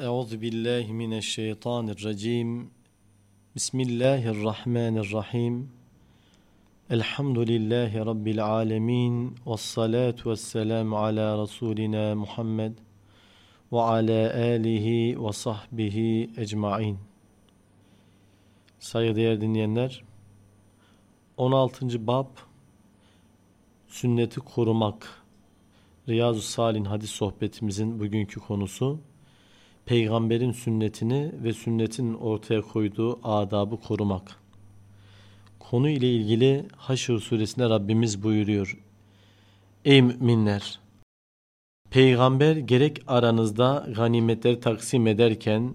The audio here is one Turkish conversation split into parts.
Euzu billahi mineşşeytanirracim. Bismillahirrahmanirrahim. Elhamdülillahi rabbil alamin. Ves salatu vesselam ala rasulina Muhammed ve ala alihi ve sahbihi ecmaîn. Saygıdeğer dinleyenler, 16. bab sünneti korumak. Riyazu Salin hadis sohbetimizin bugünkü konusu peygamberin sünnetini ve sünnetin ortaya koyduğu adabı korumak. Konu ile ilgili Haşr suresinde Rabbimiz buyuruyor. Ey müminler! Peygamber gerek aranızda ganimetleri taksim ederken,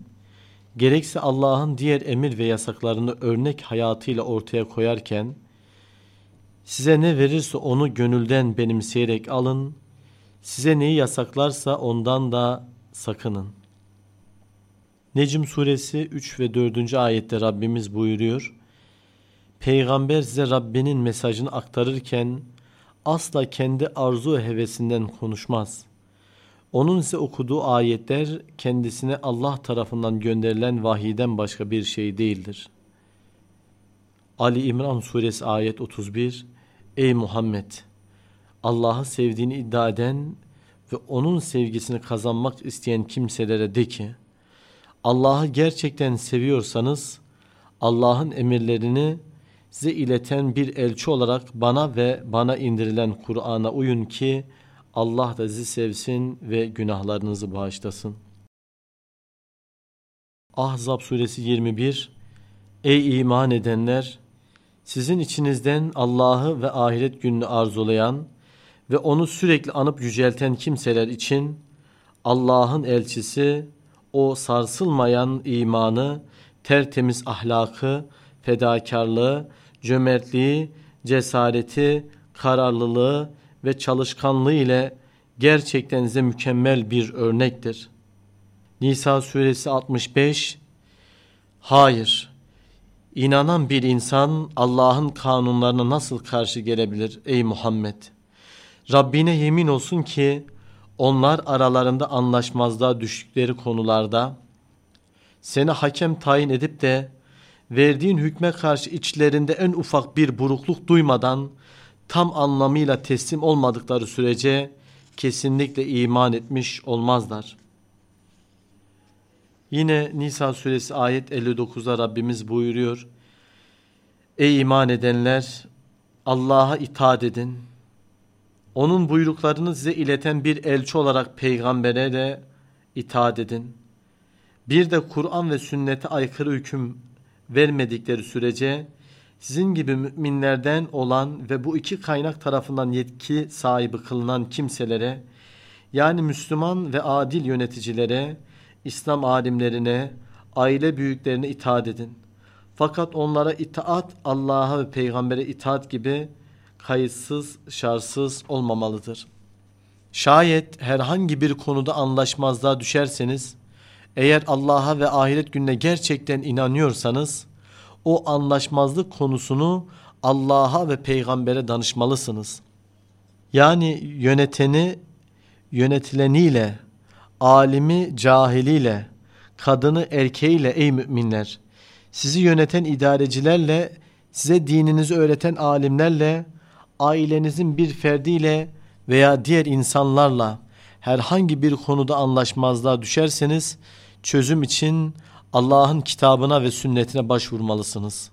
gerekse Allah'ın diğer emir ve yasaklarını örnek hayatıyla ortaya koyarken, size ne verirse onu gönülden benimseyerek alın, size neyi yasaklarsa ondan da sakının. Necm suresi 3 ve 4. ayette Rabbimiz buyuruyor. Peygamber size Rabbinin mesajını aktarırken asla kendi arzu hevesinden konuşmaz. Onun ise okuduğu ayetler kendisine Allah tarafından gönderilen vahiyden başka bir şey değildir. Ali İmran suresi ayet 31 Ey Muhammed! Allah'ı sevdiğini iddia eden ve onun sevgisini kazanmak isteyen kimselere de ki, Allah'ı gerçekten seviyorsanız Allah'ın emirlerini size ileten bir elçi olarak bana ve bana indirilen Kur'an'a uyun ki Allah da sizi sevsin ve günahlarınızı bağışlasın. Ahzab suresi 21 Ey iman edenler! Sizin içinizden Allah'ı ve ahiret gününü arzulayan ve onu sürekli anıp yücelten kimseler için Allah'ın elçisi o sarsılmayan imanı, tertemiz ahlakı, fedakarlığı, cömertliği, cesareti, kararlılığı ve çalışkanlığı ile gerçekten size mükemmel bir örnektir. Nisa suresi 65 Hayır, inanan bir insan Allah'ın kanunlarına nasıl karşı gelebilir ey Muhammed? Rabbine yemin olsun ki onlar aralarında anlaşmazlığa düştükleri konularda seni hakem tayin edip de verdiğin hükme karşı içlerinde en ufak bir burukluk duymadan tam anlamıyla teslim olmadıkları sürece kesinlikle iman etmiş olmazlar. Yine Nisa suresi ayet 59'da Rabbimiz buyuruyor. Ey iman edenler Allah'a itaat edin onun buyruklarını size ileten bir elçi olarak peygambere de itaat edin. Bir de Kur'an ve sünnete aykırı hüküm vermedikleri sürece sizin gibi müminlerden olan ve bu iki kaynak tarafından yetki sahibi kılınan kimselere yani Müslüman ve adil yöneticilere, İslam alimlerine, aile büyüklerine itaat edin. Fakat onlara itaat Allah'a ve peygambere itaat gibi kayıtsız, şartsız olmamalıdır. Şayet herhangi bir konuda anlaşmazlığa düşerseniz, eğer Allah'a ve ahiret gününe gerçekten inanıyorsanız, o anlaşmazlık konusunu Allah'a ve peygambere danışmalısınız. Yani yöneteni yönetileniyle, alimi cahiliyle, kadını erkeğiyle ey müminler, sizi yöneten idarecilerle, size dininizi öğreten alimlerle, ailenizin bir ferdiyle veya diğer insanlarla herhangi bir konuda anlaşmazlığa düşerseniz çözüm için Allah'ın kitabına ve sünnetine başvurmalısınız.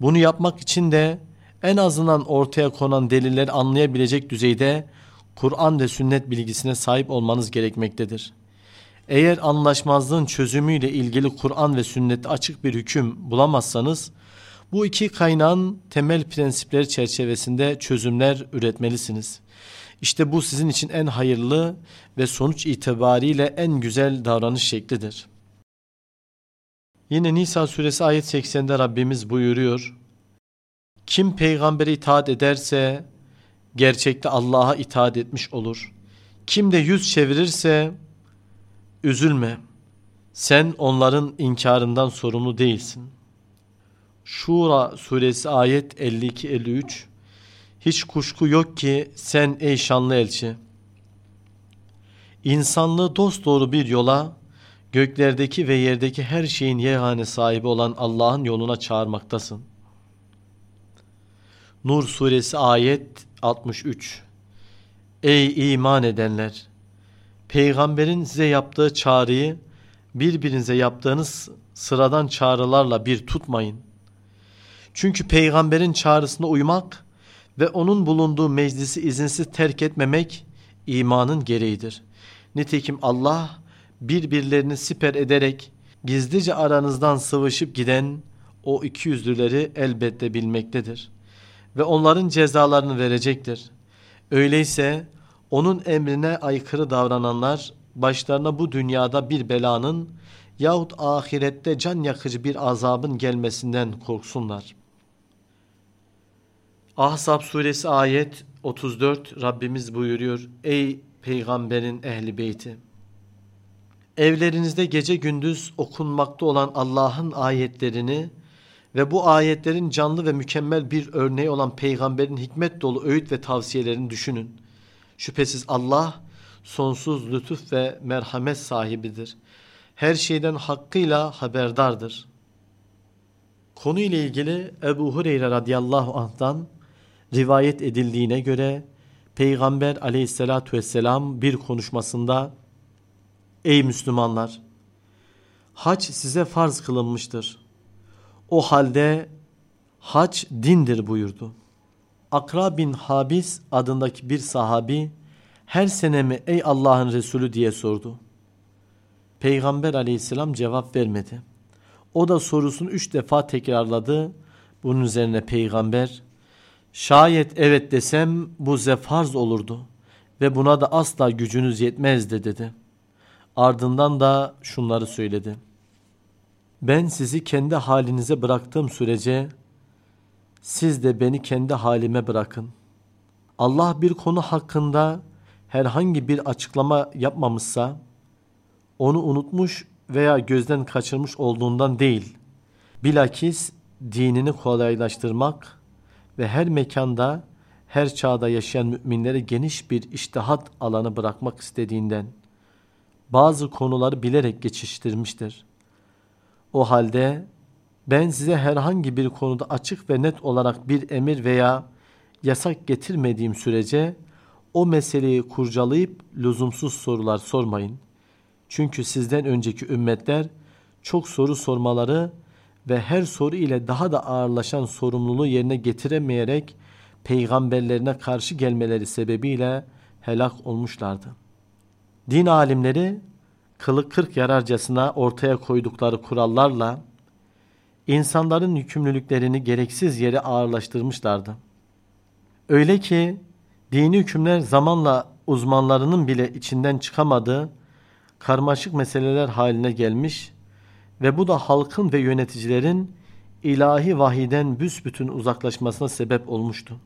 Bunu yapmak için de en azından ortaya konan delilleri anlayabilecek düzeyde Kur'an ve sünnet bilgisine sahip olmanız gerekmektedir. Eğer anlaşmazlığın çözümüyle ilgili Kur'an ve sünnette açık bir hüküm bulamazsanız bu iki kaynağın temel prensipleri çerçevesinde çözümler üretmelisiniz. İşte bu sizin için en hayırlı ve sonuç itibariyle en güzel davranış şeklidir. Yine Nisa suresi ayet 80'de Rabbimiz buyuruyor. Kim peygambere itaat ederse gerçekte Allah'a itaat etmiş olur. Kim de yüz çevirirse üzülme. Sen onların inkarından sorumlu değilsin.'' Şura suresi ayet 52-53 Hiç kuşku yok ki sen ey şanlı elçi insanlığı dosdoğru bir yola göklerdeki ve yerdeki her şeyin yegane sahibi olan Allah'ın yoluna çağırmaktasın. Nur suresi ayet 63 Ey iman edenler! Peygamberin size yaptığı çağrıyı birbirinize yaptığınız sıradan çağrılarla bir tutmayın. Çünkü peygamberin çağrısına uymak ve onun bulunduğu meclisi izinsiz terk etmemek imanın gereğidir. Nitekim Allah birbirlerini siper ederek gizlice aranızdan sıvışıp giden o iki yüzlüleri elbette bilmektedir. Ve onların cezalarını verecektir. Öyleyse onun emrine aykırı davrananlar başlarına bu dünyada bir belanın yahut ahirette can yakıcı bir azabın gelmesinden korksunlar. Ahzab suresi ayet 34 Rabbimiz buyuruyor. Ey peygamberin ehli beyti! Evlerinizde gece gündüz okunmakta olan Allah'ın ayetlerini ve bu ayetlerin canlı ve mükemmel bir örneği olan peygamberin hikmet dolu öğüt ve tavsiyelerini düşünün. Şüphesiz Allah sonsuz lütuf ve merhamet sahibidir. Her şeyden hakkıyla haberdardır. Konu ile ilgili Ebu Hureyre radıyallahu anh'tan rivayet edildiğine göre Peygamber aleyhissalatü vesselam bir konuşmasında Ey Müslümanlar! Hac size farz kılınmıştır. O halde hac dindir buyurdu. Akra bin Habis adındaki bir sahabi her sene mi ey Allah'ın Resulü diye sordu. Peygamber aleyhisselam cevap vermedi. O da sorusunu üç defa tekrarladı. Bunun üzerine peygamber şayet evet desem bu zefarz olurdu ve buna da asla gücünüz yetmezdi dedi. Ardından da şunları söyledi. Ben sizi kendi halinize bıraktığım sürece siz de beni kendi halime bırakın. Allah bir konu hakkında herhangi bir açıklama yapmamışsa onu unutmuş veya gözden kaçırmış olduğundan değil. Bilakis dinini kolaylaştırmak ve her mekanda, her çağda yaşayan müminlere geniş bir iştihat alanı bırakmak istediğinden bazı konuları bilerek geçiştirmiştir. O halde ben size herhangi bir konuda açık ve net olarak bir emir veya yasak getirmediğim sürece o meseleyi kurcalayıp lüzumsuz sorular sormayın. Çünkü sizden önceki ümmetler çok soru sormaları ve her soru ile daha da ağırlaşan sorumluluğu yerine getiremeyerek peygamberlerine karşı gelmeleri sebebiyle helak olmuşlardı. Din alimleri kılık kırk yararcasına ortaya koydukları kurallarla insanların yükümlülüklerini gereksiz yere ağırlaştırmışlardı. Öyle ki dini hükümler zamanla uzmanlarının bile içinden çıkamadığı karmaşık meseleler haline gelmiş ve bu da halkın ve yöneticilerin ilahi vahiden büsbütün uzaklaşmasına sebep olmuştu.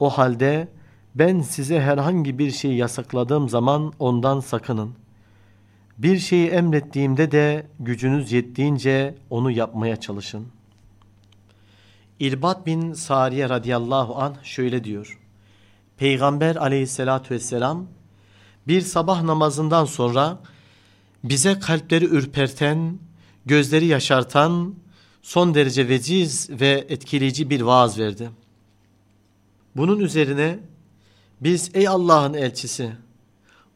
O halde ben size herhangi bir şey yasakladığım zaman ondan sakının. Bir şeyi emrettiğimde de gücünüz yettiğince onu yapmaya çalışın. İlbat bin Sariye radıyallahu an şöyle diyor. Peygamber aleyhissalatü vesselam bir sabah namazından sonra bize kalpleri ürperten, gözleri yaşartan, son derece veciz ve etkileyici bir vaaz verdi. Bunun üzerine biz ey Allah'ın elçisi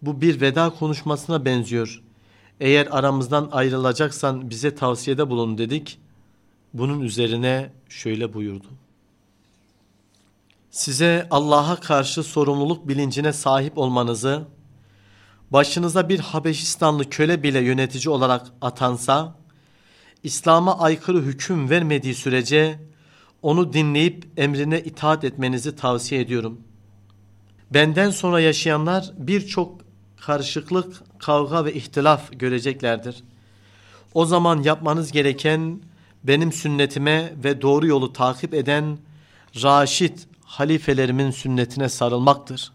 bu bir veda konuşmasına benziyor. Eğer aramızdan ayrılacaksan bize tavsiyede bulun dedik. Bunun üzerine şöyle buyurdu. Size Allah'a karşı sorumluluk bilincine sahip olmanızı, başınıza bir Habeşistanlı köle bile yönetici olarak atansa, İslam'a aykırı hüküm vermediği sürece onu dinleyip emrine itaat etmenizi tavsiye ediyorum. Benden sonra yaşayanlar birçok karışıklık, kavga ve ihtilaf göreceklerdir. O zaman yapmanız gereken benim sünnetime ve doğru yolu takip eden raşit halifelerimin sünnetine sarılmaktır.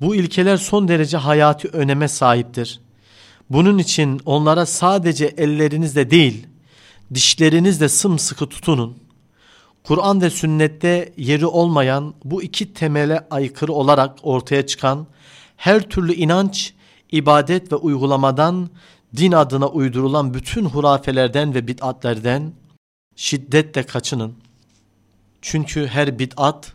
Bu ilkeler son derece hayati öneme sahiptir. Bunun için onlara sadece ellerinizle değil, dişlerinizle sımsıkı tutunun. Kur'an ve sünnette yeri olmayan bu iki temele aykırı olarak ortaya çıkan her türlü inanç, ibadet ve uygulamadan din adına uydurulan bütün hurafelerden ve bid'atlerden şiddetle kaçının. Çünkü her bid'at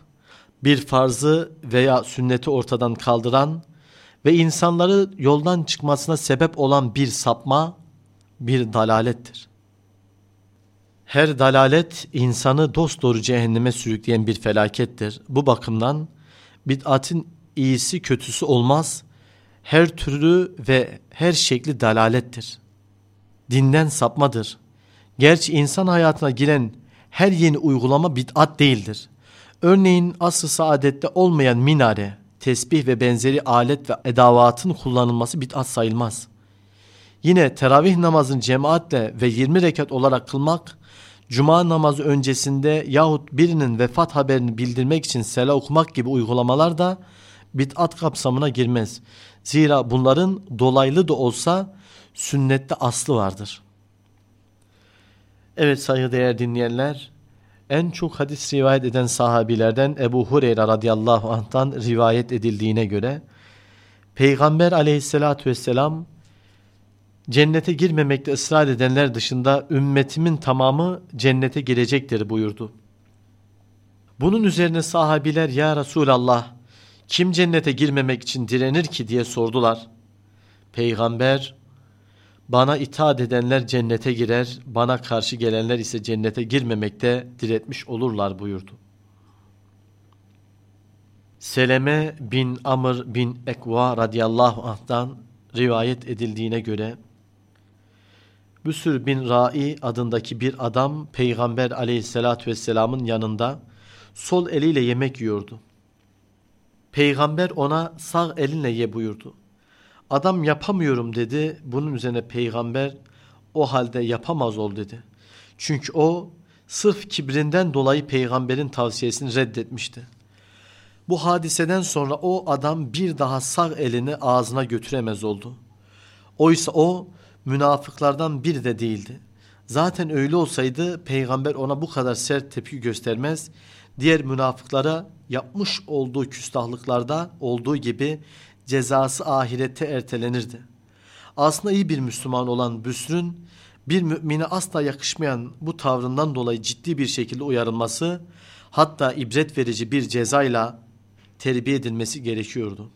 bir farzı veya sünneti ortadan kaldıran ve insanları yoldan çıkmasına sebep olan bir sapma, bir dalalettir. Her dalalet insanı dosdoğru cehenneme sürükleyen bir felakettir. Bu bakımdan bid'atin iyisi kötüsü olmaz, her türlü ve her şekli dalalettir. Dinden sapmadır. Gerçi insan hayatına giren her yeni uygulama bid'at değildir. Örneğin asr-ı saadette olmayan minare, tesbih ve benzeri alet ve edavatın kullanılması bid'at sayılmaz. Yine teravih namazını cemaatle ve 20 rekat olarak kılmak, cuma namazı öncesinde yahut birinin vefat haberini bildirmek için sela okumak gibi uygulamalar da bid'at kapsamına girmez. Zira bunların dolaylı da olsa sünnette aslı vardır. Evet saygıdeğer dinleyenler, en çok hadis rivayet eden sahabilerden Ebu Hureyre radıyallahu anh'tan rivayet edildiğine göre Peygamber aleyhissalatü vesselam cennete girmemekte ısrar edenler dışında ümmetimin tamamı cennete girecektir buyurdu. Bunun üzerine sahabiler ya Resulallah kim cennete girmemek için direnir ki diye sordular. Peygamber bana itaat edenler cennete girer, bana karşı gelenler ise cennete girmemekte diretmiş olurlar buyurdu. Seleme bin Amr bin Ekva radıyallahu anh'tan rivayet edildiğine göre Büsür bin Ra'i adındaki bir adam Peygamber aleyhissalatü vesselamın yanında sol eliyle yemek yiyordu. Peygamber ona sağ elinle ye buyurdu. Adam yapamıyorum dedi. Bunun üzerine peygamber o halde yapamaz ol dedi. Çünkü o sırf kibrinden dolayı peygamberin tavsiyesini reddetmişti. Bu hadiseden sonra o adam bir daha sağ elini ağzına götüremez oldu. Oysa o münafıklardan biri de değildi. Zaten öyle olsaydı peygamber ona bu kadar sert tepki göstermez. Diğer münafıklara yapmış olduğu küstahlıklarda olduğu gibi cezası ahirette ertelenirdi. Aslında iyi bir Müslüman olan Büsr'ün bir mümine asla yakışmayan bu tavrından dolayı ciddi bir şekilde uyarılması hatta ibret verici bir cezayla terbiye edilmesi gerekiyordu.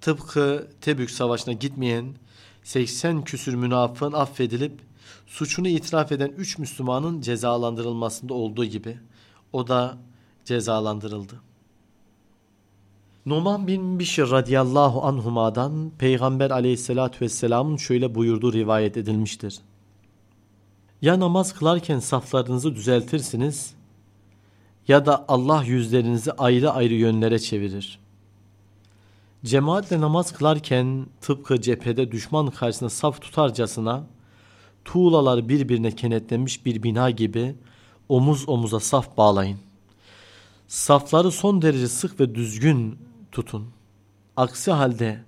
Tıpkı Tebük Savaşı'na gitmeyen 80 küsür münafığın affedilip suçunu itiraf eden 3 Müslümanın cezalandırılmasında olduğu gibi o da cezalandırıldı. Numan bin Bişir radıyallahu anhuma'dan Peygamber aleyhissalatü vesselamın şöyle buyurduğu rivayet edilmiştir. Ya namaz kılarken saflarınızı düzeltirsiniz ya da Allah yüzlerinizi ayrı ayrı yönlere çevirir. Cemaatle namaz kılarken tıpkı cephede düşman karşısında saf tutarcasına tuğlalar birbirine kenetlenmiş bir bina gibi omuz omuza saf bağlayın. Safları son derece sık ve düzgün tutun. Aksi halde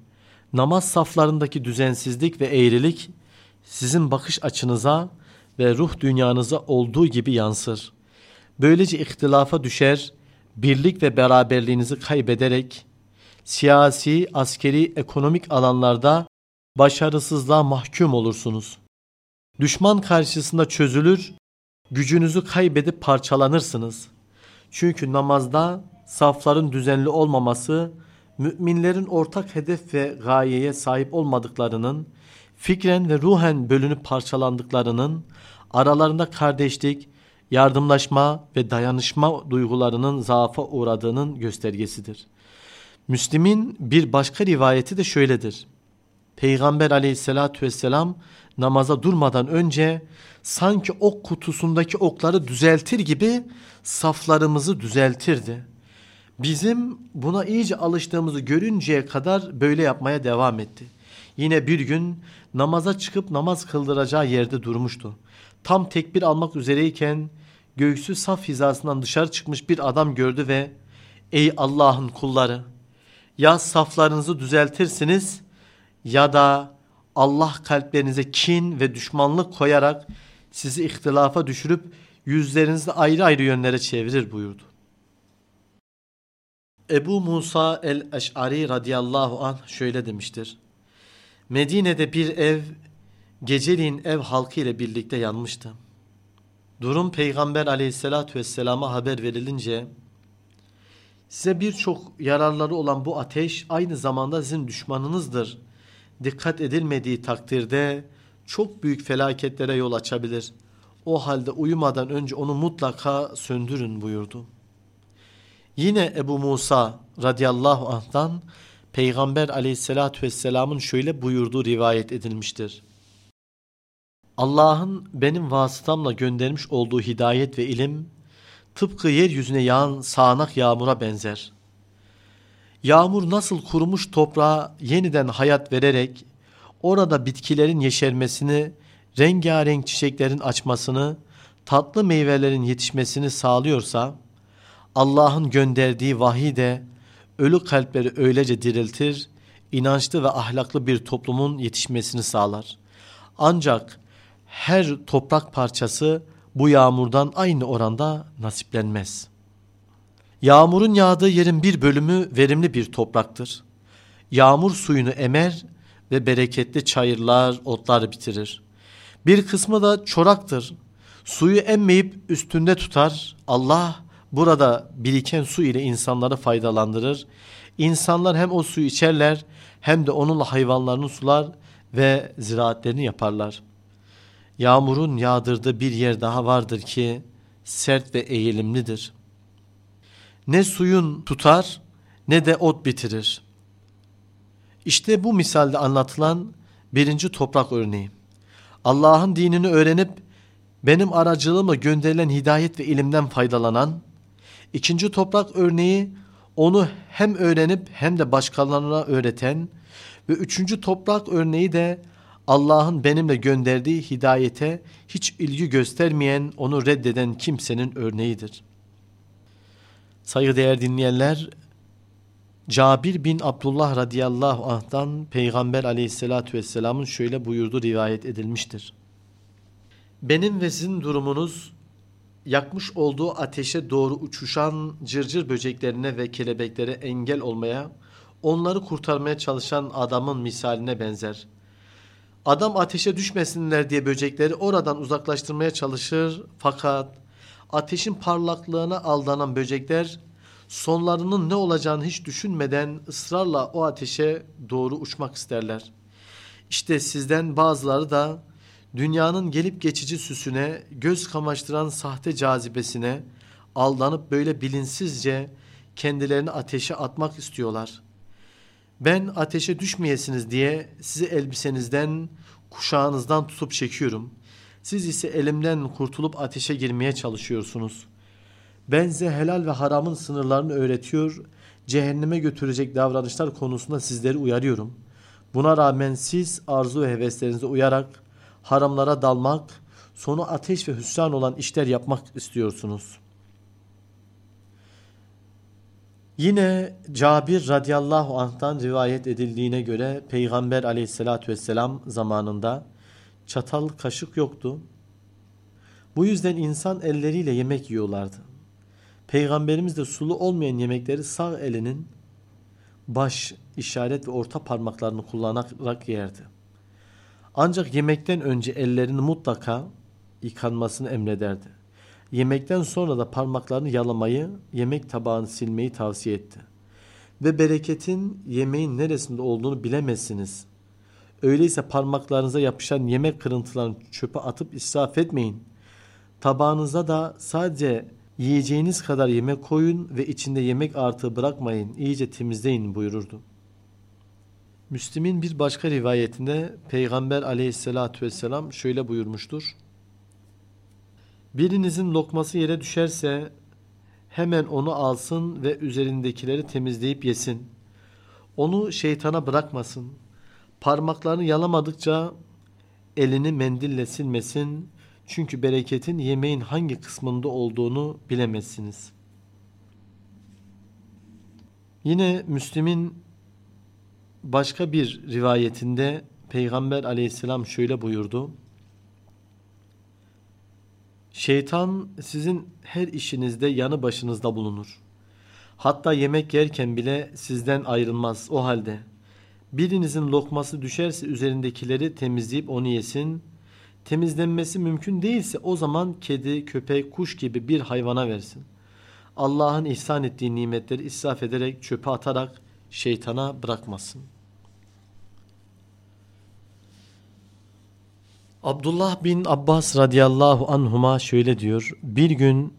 namaz saflarındaki düzensizlik ve eğrilik sizin bakış açınıza ve ruh dünyanıza olduğu gibi yansır. Böylece ihtilafa düşer, birlik ve beraberliğinizi kaybederek siyasi, askeri, ekonomik alanlarda başarısızlığa mahkum olursunuz. Düşman karşısında çözülür, gücünüzü kaybedip parçalanırsınız. Çünkü namazda safların düzenli olmaması, müminlerin ortak hedef ve gayeye sahip olmadıklarının, fikren ve ruhen bölünüp parçalandıklarının, aralarında kardeşlik, yardımlaşma ve dayanışma duygularının zaafa uğradığının göstergesidir. Müslim'in bir başka rivayeti de şöyledir. Peygamber aleyhissalatü vesselam namaza durmadan önce sanki ok kutusundaki okları düzeltir gibi saflarımızı düzeltirdi. Bizim buna iyice alıştığımızı görünceye kadar böyle yapmaya devam etti. Yine bir gün namaza çıkıp namaz kıldıracağı yerde durmuştu. Tam tekbir almak üzereyken göğsü saf hizasından dışarı çıkmış bir adam gördü ve ''Ey Allah'ın kulları ya saflarınızı düzeltirsiniz ya da Allah kalplerinize kin ve düşmanlık koyarak sizi ihtilafa düşürüp yüzlerinizi ayrı ayrı yönlere çevirir buyurdu. Ebu Musa el-Eş'ari radıyallahu anh şöyle demiştir. Medine'de bir ev geceliğin ev halkı ile birlikte yanmıştı. Durum Peygamber aleyhissalatü vesselama haber verilince size birçok yararları olan bu ateş aynı zamanda sizin düşmanınızdır. Dikkat edilmediği takdirde çok büyük felaketlere yol açabilir. O halde uyumadan önce onu mutlaka söndürün buyurdu. Yine Ebu Musa radıyallahu anh'tan Peygamber aleyhissalatü vesselamın şöyle buyurduğu rivayet edilmiştir. Allah'ın benim vasıtamla göndermiş olduğu hidayet ve ilim tıpkı yeryüzüne yağan sağanak yağmura benzer. Yağmur nasıl kurumuş toprağa yeniden hayat vererek orada bitkilerin yeşermesini, rengarenk çiçeklerin açmasını, tatlı meyvelerin yetişmesini sağlıyorsa, Allah'ın gönderdiği vahiy de ölü kalpleri öylece diriltir, inançlı ve ahlaklı bir toplumun yetişmesini sağlar. Ancak her toprak parçası bu yağmurdan aynı oranda nasiplenmez. Yağmurun yağdığı yerin bir bölümü verimli bir topraktır. Yağmur suyunu emer ve bereketli çayırlar, otlar bitirir. Bir kısmı da çoraktır. Suyu emmeyip üstünde tutar. Allah burada biriken su ile insanları faydalandırır. İnsanlar hem o suyu içerler hem de onunla hayvanlarını sular ve ziraatlerini yaparlar. Yağmurun yağdırdığı bir yer daha vardır ki sert ve eğilimlidir. Ne suyun tutar ne de ot bitirir. İşte bu misalde anlatılan birinci toprak örneği. Allah'ın dinini öğrenip benim aracılığımla gönderilen hidayet ve ilimden faydalanan, ikinci toprak örneği onu hem öğrenip hem de başkalarına öğreten ve üçüncü toprak örneği de Allah'ın benimle gönderdiği hidayete hiç ilgi göstermeyen, onu reddeden kimsenin örneğidir. Saygıdeğer dinleyenler, Cabir bin Abdullah radıyallahu anh'tan Peygamber aleyhissalatü vesselamın şöyle buyurdu rivayet edilmiştir. Benim ve sizin durumunuz yakmış olduğu ateşe doğru uçuşan cırcır böceklerine ve kelebeklere engel olmaya, onları kurtarmaya çalışan adamın misaline benzer. Adam ateşe düşmesinler diye böcekleri oradan uzaklaştırmaya çalışır fakat ateşin parlaklığına aldanan böcekler sonlarının ne olacağını hiç düşünmeden ısrarla o ateşe doğru uçmak isterler. İşte sizden bazıları da dünyanın gelip geçici süsüne, göz kamaştıran sahte cazibesine aldanıp böyle bilinsizce kendilerini ateşe atmak istiyorlar. Ben ateşe düşmeyesiniz diye sizi elbisenizden, kuşağınızdan tutup çekiyorum. Siz ise elimden kurtulup ateşe girmeye çalışıyorsunuz. Ben size helal ve haramın sınırlarını öğretiyor, cehenneme götürecek davranışlar konusunda sizleri uyarıyorum. Buna rağmen siz arzu ve heveslerinize uyarak haramlara dalmak, sonu ateş ve hüsran olan işler yapmak istiyorsunuz. Yine Cabir radıyallahu anh'tan rivayet edildiğine göre Peygamber aleyhissalatü vesselam zamanında çatal kaşık yoktu. Bu yüzden insan elleriyle yemek yiyorlardı. Peygamberimiz de sulu olmayan yemekleri sağ elinin baş, işaret ve orta parmaklarını kullanarak yerdi. Ancak yemekten önce ellerini mutlaka yıkanmasını emrederdi. Yemekten sonra da parmaklarını yalamayı, yemek tabağını silmeyi tavsiye etti. Ve bereketin yemeğin neresinde olduğunu bilemezsiniz. Öyleyse parmaklarınıza yapışan yemek kırıntılarını çöpe atıp israf etmeyin. Tabağınıza da sadece yiyeceğiniz kadar yemek koyun ve içinde yemek artığı bırakmayın, iyice temizleyin buyururdu. Müslim'in bir başka rivayetinde Peygamber aleyhissalatü vesselam şöyle buyurmuştur. Birinizin lokması yere düşerse hemen onu alsın ve üzerindekileri temizleyip yesin. Onu şeytana bırakmasın. Parmaklarını yalamadıkça elini mendille silmesin. Çünkü bereketin yemeğin hangi kısmında olduğunu bilemezsiniz. Yine Müslim'in başka bir rivayetinde Peygamber aleyhisselam şöyle buyurdu. Şeytan sizin her işinizde yanı başınızda bulunur. Hatta yemek yerken bile sizden ayrılmaz. O halde Birinizin lokması düşerse üzerindekileri temizleyip onu yesin. Temizlenmesi mümkün değilse o zaman kedi, köpek, kuş gibi bir hayvana versin. Allah'ın ihsan ettiği nimetleri israf ederek çöpe atarak şeytana bırakmasın. Abdullah bin Abbas radıyallahu anhuma şöyle diyor. Bir gün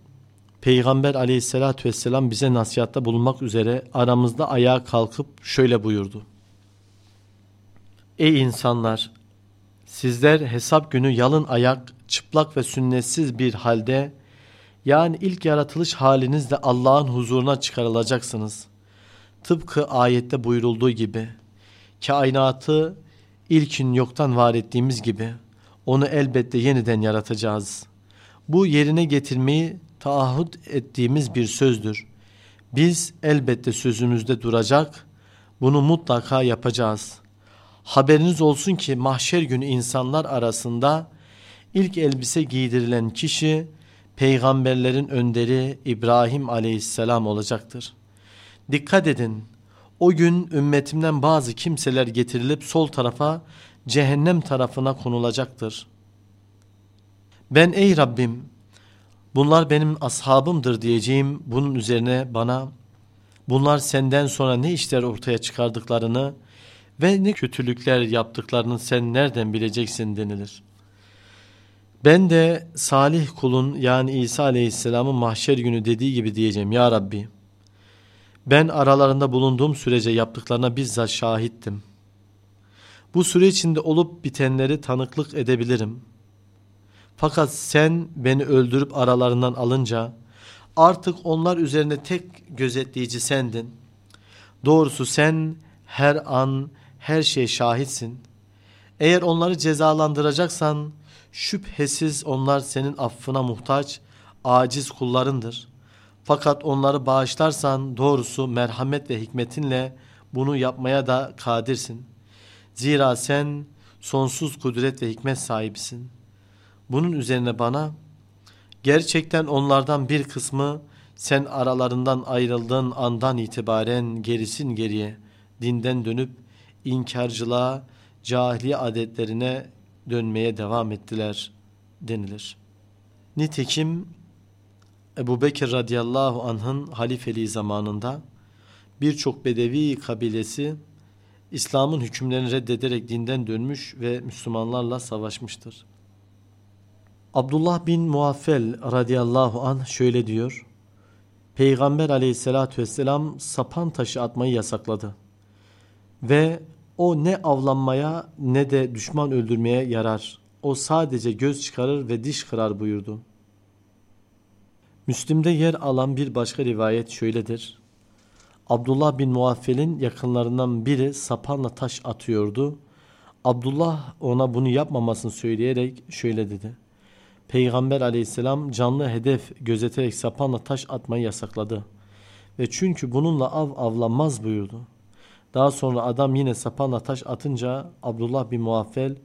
Peygamber aleyhissalatü vesselam bize nasihatta bulunmak üzere aramızda ayağa kalkıp şöyle buyurdu. Ey insanlar! Sizler hesap günü yalın ayak, çıplak ve sünnetsiz bir halde yani ilk yaratılış halinizle Allah'ın huzuruna çıkarılacaksınız. Tıpkı ayette buyurulduğu gibi kainatı ilkin yoktan var ettiğimiz gibi onu elbette yeniden yaratacağız. Bu yerine getirmeyi taahhüt ettiğimiz bir sözdür. Biz elbette sözümüzde duracak, bunu mutlaka yapacağız. Haberiniz olsun ki mahşer günü insanlar arasında ilk elbise giydirilen kişi peygamberlerin önderi İbrahim aleyhisselam olacaktır. Dikkat edin, o gün ümmetimden bazı kimseler getirilip sol tarafa cehennem tarafına konulacaktır. Ben ey Rabbim bunlar benim ashabımdır diyeceğim bunun üzerine bana bunlar senden sonra ne işler ortaya çıkardıklarını ve ne kötülükler yaptıklarını sen nereden bileceksin denilir. Ben de salih kulun yani İsa aleyhisselamın mahşer günü dediği gibi diyeceğim ya Rabbi ben aralarında bulunduğum sürece yaptıklarına bizzat şahittim.'' Bu süre içinde olup bitenleri tanıklık edebilirim. Fakat sen beni öldürüp aralarından alınca artık onlar üzerine tek gözetleyici sendin. Doğrusu sen her an her şey şahitsin. Eğer onları cezalandıracaksan şüphesiz onlar senin affına muhtaç, aciz kullarındır. Fakat onları bağışlarsan doğrusu merhamet ve hikmetinle bunu yapmaya da kadirsin.'' Zira sen sonsuz kudret ve hikmet sahibisin. Bunun üzerine bana gerçekten onlardan bir kısmı sen aralarından ayrıldığın andan itibaren gerisin geriye dinden dönüp inkarcılığa, cahiliye adetlerine dönmeye devam ettiler denilir. Nitekim Ebu Bekir radıyallahu anh'ın halifeliği zamanında birçok Bedevi kabilesi İslam'ın hükümlerini reddederek dinden dönmüş ve Müslümanlarla savaşmıştır. Abdullah bin Muaffel radıyallahu an şöyle diyor. Peygamber aleyhissalatü vesselam sapan taşı atmayı yasakladı. Ve o ne avlanmaya ne de düşman öldürmeye yarar. O sadece göz çıkarır ve diş kırar buyurdu. Müslim'de yer alan bir başka rivayet şöyledir. Abdullah bin Muaffel'in yakınlarından biri sapanla taş atıyordu. Abdullah ona bunu yapmamasını söyleyerek şöyle dedi. Peygamber aleyhisselam canlı hedef gözeterek sapanla taş atmayı yasakladı. Ve çünkü bununla av avlanmaz buyurdu. Daha sonra adam yine sapanla taş atınca Abdullah bin Muaffel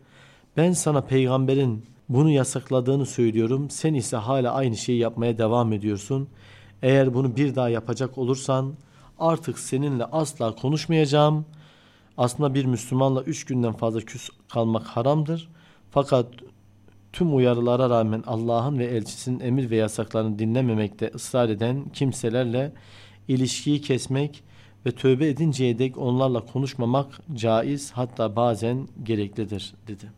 ben sana peygamberin bunu yasakladığını söylüyorum. Sen ise hala aynı şeyi yapmaya devam ediyorsun. Eğer bunu bir daha yapacak olursan artık seninle asla konuşmayacağım. Aslında bir Müslümanla üç günden fazla küs kalmak haramdır. Fakat tüm uyarılara rağmen Allah'ın ve elçisinin emir ve yasaklarını dinlememekte ısrar eden kimselerle ilişkiyi kesmek ve tövbe edinceye dek onlarla konuşmamak caiz hatta bazen gereklidir dedi.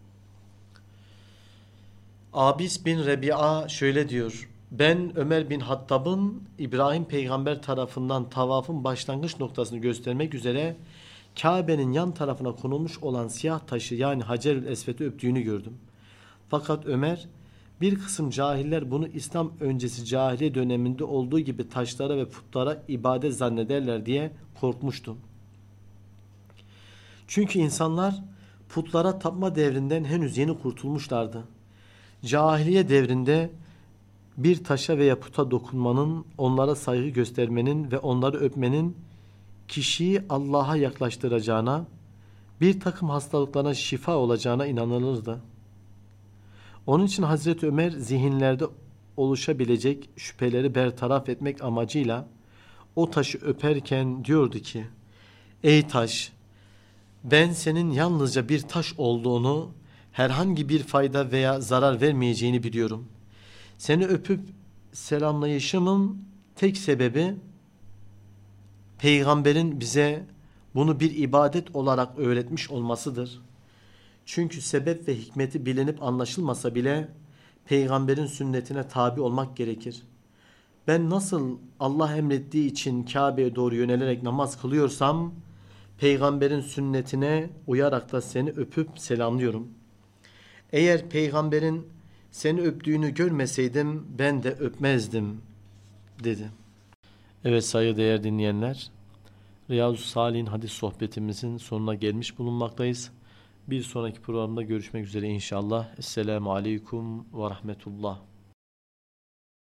Abis bin Rebi'a şöyle diyor. Ben Ömer bin Hattab'ın İbrahim peygamber tarafından tavafın başlangıç noktasını göstermek üzere Kabe'nin yan tarafına konulmuş olan siyah taşı yani Hacerül Esved'i öptüğünü gördüm. Fakat Ömer bir kısım cahiller bunu İslam öncesi cahiliye döneminde olduğu gibi taşlara ve putlara ibadet zannederler diye korkmuştum. Çünkü insanlar putlara tapma devrinden henüz yeni kurtulmuşlardı. Cahiliye devrinde bir taşa veya puta dokunmanın, onlara saygı göstermenin ve onları öpmenin kişiyi Allah'a yaklaştıracağına, bir takım hastalıklarına şifa olacağına inanılırdı. Onun için Hazreti Ömer zihinlerde oluşabilecek şüpheleri bertaraf etmek amacıyla o taşı öperken diyordu ki, Ey taş, ben senin yalnızca bir taş olduğunu, herhangi bir fayda veya zarar vermeyeceğini biliyorum. Seni öpüp selamlayışımın tek sebebi peygamberin bize bunu bir ibadet olarak öğretmiş olmasıdır. Çünkü sebep ve hikmeti bilinip anlaşılmasa bile peygamberin sünnetine tabi olmak gerekir. Ben nasıl Allah emrettiği için Kabe'ye doğru yönelerek namaz kılıyorsam peygamberin sünnetine uyarak da seni öpüp selamlıyorum. Eğer peygamberin seni öptüğünü görmeseydim ben de öpmezdim dedi. Evet saygıdeğer dinleyenler Riyazu Salih'in hadis sohbetimizin sonuna gelmiş bulunmaktayız. Bir sonraki programda görüşmek üzere inşallah. Esselamu Aleyküm ve Rahmetullah.